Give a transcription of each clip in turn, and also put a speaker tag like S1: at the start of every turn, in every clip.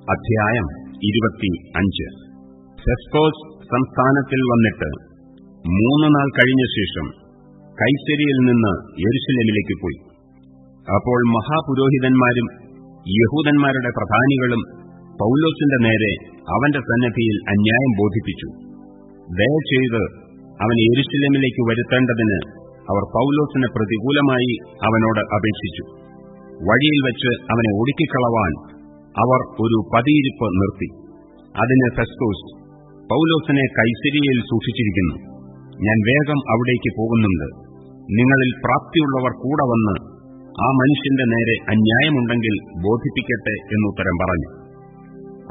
S1: അധ്യായം ഇരുപത്തി അഞ്ച് ഫെസ്കോസ് സംസ്ഥാനത്തിൽ വന്നിട്ട് മൂന്ന് നാൾ കഴിഞ്ഞ ശേഷം കൈസരിയിൽ നിന്ന് യെരുശലേമിലേക്ക് പോയി. അപ്പോൾ മഹാപുരോഹിതന്മാരും യഹൂദന്മാരുടെ പ്രധാനികളും പൌലോസിന്റെ നേരെ അവന്റെ സന്നദ്ധിയിൽ അന്യായം ബോധിപ്പിച്ചു. ദയചെയ്ത് അവൻ യെരുശലേമിലേക്ക് വരുത്തേണ്ടതിന് അവർ പൌലോസിന് പ്രതികൂലമായി അവനോട് അപേക്ഷിച്ചു. വഴിയിൽ വെച്ച് അവനെ ഒടുക്കിക്കളവാൻ അവർ ഒരു പതിയിരിപ്പ് നിർത്തി. അതിന് ഫെസ്തോസ് പൌലോസിനെ കൈസരിയിൽ സൂക്ഷിച്ചിരിക്കുന്നു. ഞാൻ വേഗം അവിടേക്ക് പോകുന്നുണ്ട്. നിങ്ങളിൽ പ്രാപ്തിയുള്ളവർ കൂടെ വന്ന് ആ മനുഷ്യന്റെ നേരെ അന്യായമുണ്ടെങ്കിൽ ബോധിപ്പിക്കട്ടെ എന്നുത്തരം പറഞ്ഞു.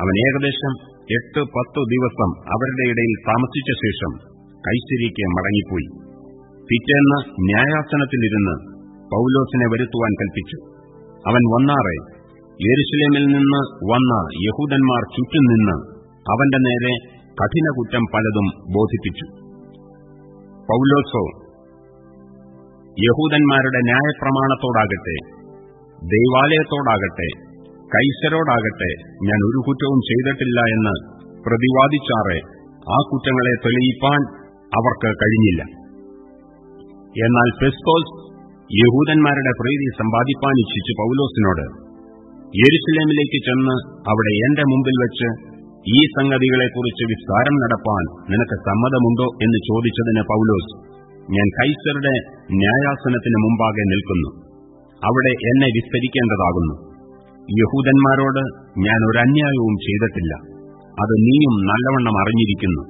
S1: അവൻ ഏകദേശം എട്ട് പത്തു ദിവസം അവരുടെ ഇടയിൽ താമസിച്ച ശേഷം കൈസരിക്ക് മടങ്ങിപ്പോയി. പിറ്റേന്ന് ന്യായാസനത്തിലിരുന്ന് പൌലോസിനെ വരുത്തുവാൻ കൽപ്പിച്ചു. അവൻ വന്നാറെ യെരുസലേമിൽ നിന്ന് വന്ന യഹൂദന്മാർ ചുറ്റും നിന്ന് അവന്റെ നേരെ കഠിന കുറ്റം പലതും ബോധിപ്പിച്ചു. പൌലോസോ യഹൂദന്മാരുടെ ന്യായപ്രമാണത്തോടാകട്ടെ ദൈവാലയത്തോടാകട്ടെ കൈസരോടാകട്ടെ ഞാൻ ഒരു കുറ്റവും ചെയ്തിട്ടില്ല എന്ന് പ്രതിവാദിച്ചാറെ ആ കുറ്റങ്ങളെ തെളിയിപ്പാൻ അവർക്ക് കഴിഞ്ഞില്ല. എന്നാൽ പെസ്കോസ് യഹൂദന്മാരുടെ പ്രീതി സമ്പാദിപ്പാൻ ഇച്ഛിച്ചു പൌലോസിനോട് യെരുസലേമിലേക്ക് ചെന്ന് അവിടെ എന്റെ മുമ്പിൽ വെച്ച് ഈ സംഗതികളെക്കുറിച്ച് വിസ്താരം നടപ്പാൻ നിനക്ക് സമ്മതമുണ്ടോ എന്ന് ചോദിച്ചതിന് പൌലോസ് ഞാൻ കൈസറുടെ ന്യായാസനത്തിന് മുമ്പാകെ നിൽക്കുന്നു. അവിടെ എന്നെ വിസ്തരിക്കേണ്ടതാകുന്നു. യഹൂദന്മാരോട് ഞാൻ ഒരു അന്യായവും ചെയ്തിട്ടില്ല. അത് നീയും നല്ലവണ്ണം അറിഞ്ഞിരിക്കുന്നു.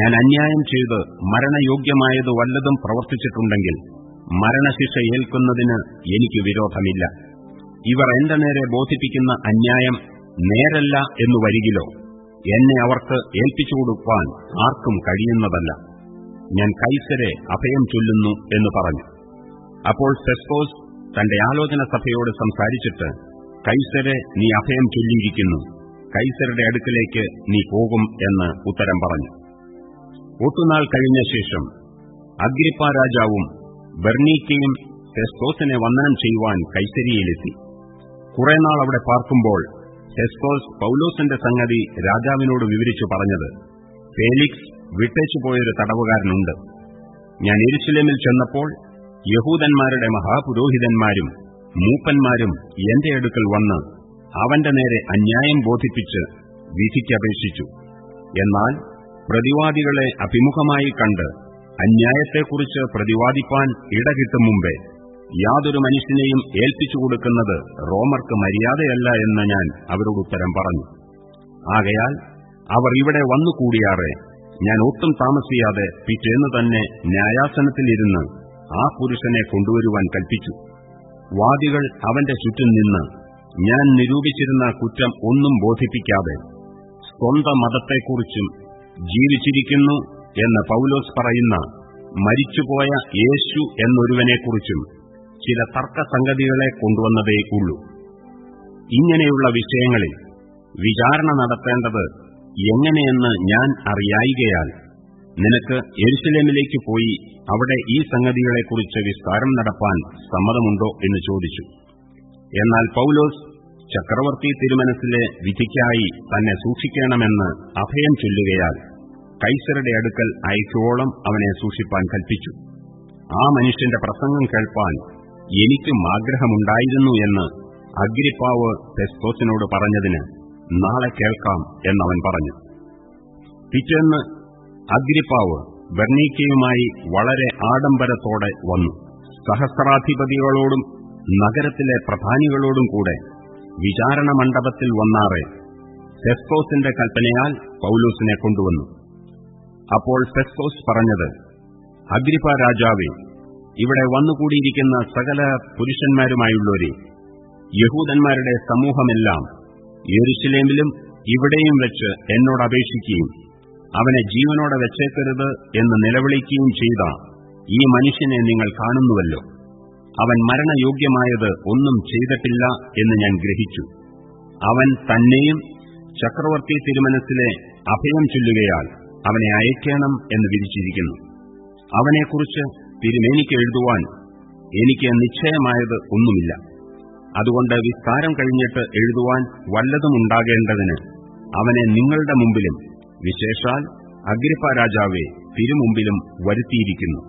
S1: ഞാൻ അന്യായം ചെയ്ത് മരണയോഗ്യമായത് വല്ലതും പ്രവർത്തിച്ചിട്ടുണ്ടെങ്കിൽ മരണശിക്ഷ ഏൽക്കുന്നതിന് എനിക്ക് വിരോധമില്ല. ഇവർ എന്റെ നേരെ ബോധിപ്പിക്കുന്ന അന്യായം നേരല്ല എന്നു വരികിലോ? എന്നെ അവർക്ക് ഏൽപ്പിച്ചു കൊടുക്കാൻ ആർക്കും കഴിയുന്നതല്ല. ഞാൻ കൈസരെ അഭയം ചൊല്ലുന്നു എന്ന് പറഞ്ഞു. അപ്പോൾ സെസ്കോസ് തന്റെ ആലോചന സഭയോട് സംസാരിച്ചിട്ട് കൈസരെ നീ അഭയം ചൊല്ലിയിരിക്കുന്നു. കൈസരുടെ അടുക്കലേക്ക് നീ പോകും എന്ന് ഉത്തരം പറഞ്ഞു. ഒട്ടുനാൾ കഴിഞ്ഞ ശേഷം അഗ്രിപ്പ രാജാവും ബെർണീക്കയും സെസ്കോസിനെ വന്ദനം ചെയ്യുവാൻ കൈസരിയിലെത്തി. കുറെ നാൾ അവിടെ പാർക്കുമ്പോൾ ഫെസ്തോസ് പൌലോസിന്റെ സംഗതി രാജാവിനോട് വിവരിച്ചു പറഞ്ഞത്. ഫേലിക്സ് വിട്ടേച്ചു പോയൊരു തടവുകാരനുണ്ട്. ഞാൻ എരുശലേമിൽ ചെന്നപ്പോൾ യഹൂദന്മാരുടെ മഹാപുരോഹിതന്മാരും മൂപ്പന്മാരും എന്റെ അടുക്കൽ വന്ന് അവന്റെ നേരെ അന്യായം ബോധിപ്പിച്ച് വിധിക്കപേക്ഷിച്ചു എന്നാൽ പ്രതിവാദികളെ അഭിമുഖമായി കണ്ട് അന്യായത്തെക്കുറിച്ച് പ്രതിവാദിപ്പാൻ ഇടകിട്ടും മുമ്പേ യാതൊരു മനുഷ്യനെയും ഏൽപ്പിച്ചു കൊടുക്കുന്നത് റോമർക്ക് മര്യാദയല്ല എന്ന് ഞാൻ അവരോട് ഉത്തരം പറഞ്ഞു. ആകയാൽ അവർ ഇവിടെ വന്നുകൂടിയാറെ ഞാൻ ഒട്ടും താമസിയാതെ പിറ്റേന്ന് തന്നെ ന്യായാസനത്തിലിരുന്ന് ആ പുരുഷനെ കൊണ്ടുവരുവാൻ കൽപ്പിച്ചു. വാദികൾ അവന്റെ ചുറ്റും നിന്ന് ഞാൻ നിരൂപിച്ചിരുന്ന കുറ്റം ഒന്നും ബോധിപ്പിക്കാതെ സ്വന്തം മതത്തെക്കുറിച്ചും ജീവിച്ചിരിക്കുന്നു എന്ന് പൌലോസ് പറയുന്ന മരിച്ചുപോയ യേശു എന്നൊരുവനെക്കുറിച്ചും ചില തർക്കസംഗതികളെ കൊണ്ടുവന്നതേക്കുള്ളൂ ഇങ്ങനെയുള്ള വിഷയങ്ങളിൽ വിചാരണ നടത്തേണ്ടത് എങ്ങനെയെന്ന് ഞാൻ അറിയായികയാൽ നിനക്ക് എരുസലേമിലേക്ക് പോയി അവിടെ ഈ സംഗതികളെക്കുറിച്ച് വിസ്താരം നടപ്പാൻ സമ്മതമുണ്ടോ എന്ന് ചോദിച്ചു. എന്നാൽ പൌലോസ് ചക്രവർത്തി തിരുമനസിലെ വിധിക്കായി തന്നെ സൂക്ഷിക്കണമെന്ന് അഭയം ചൊല്ലുകയാൽ കൈസരുടെ അടുക്കൽ അയക്കോളം അവനെ സൂക്ഷിപ്പാൻ കൽപ്പിച്ചു. ആ മനുഷ്യന്റെ പ്രസംഗം കേൾപ്പാൻ എനിക്കും ആഗ്രഹമുണ്ടായിരുന്നു എന്ന് അഗ്രിപ്പാവ് ഫെസ്തോസിനോട് പറഞ്ഞതിന് നാളെ കേൾക്കാം എന്നവൻ പറഞ്ഞു. പിറ്റേന്ന് അഗ്രിപ്പാവ് ബർണീക്കയുമായി വളരെ ആഡംബരത്തോടെ വന്നു. സഹസ്രാധിപതികളോടും നഗരത്തിലെ പ്രധാനികളോടും കൂടെ വിചാരണ മണ്ഡപത്തിൽ വന്നാറെ ഫെസ്തോസിന്റെ കൽപ്പനയാൽ പൌലൂസിനെ കൊണ്ടുവന്നു. അപ്പോൾ ഫെസ്തോസ് പറഞ്ഞത് അഗ്രിപ്പ രാജാവേ ഇവിടെ വന്നുകൂടിയിരിക്കുന്ന സകല പുരുഷന്മാരുമായുള്ളവരെ യഹൂദന്മാരുടെ സമൂഹമെല്ലാം യെരുശലേമിലും ഇവിടെയും വെച്ച് എന്നോട് അപേക്ഷിക്കുകയും അവനെ ജീവനോടെ വെച്ചേക്കരുത് എന്ന് നിലവിളിക്കുകയും ചെയ്ത ഈ മനുഷ്യനെ നിങ്ങൾ കാണുന്നുവല്ലോ. അവൻ മരണയോഗ്യമായത് ഒന്നും ചെയ്തിട്ടില്ല എന്ന് ഞാൻ ഗ്രഹിച്ചു. അവൻ തന്നെയും ചക്രവർത്തി തിരുമനസിലെ അഭയം ചൊല്ലുകയാൽ അവനെ അയക്കണം എന്ന് വിധിച്ചിരിക്കുന്നു. അവനെക്കുറിച്ച് തിരുമേനിക്ക് എഴുതുവാൻ എനിക്ക് നിശ്ചയമായത് ഒന്നുമില്ല. അതുകൊണ്ട് വിസ്താരം കഴിഞ്ഞിട്ട് എഴുതുവാൻ വല്ലതുമുണ്ടാകേണ്ടതിന് അവനെ നിങ്ങളുടെ മുമ്പിലും വിശേഷാൽ അഗ്രിപ്പ രാജാവെ തിരുമുമ്പിലും വരുത്തിയിരിക്കുന്നു.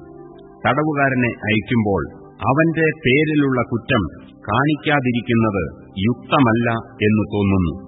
S1: തടവുകാരനെ അയക്കുമ്പോൾ അവന്റെ പേരിലുള്ള കുറ്റം കാണിക്കാതിരിക്കുന്നത് യുക്തമല്ല എന്ന് തോന്നുന്നു.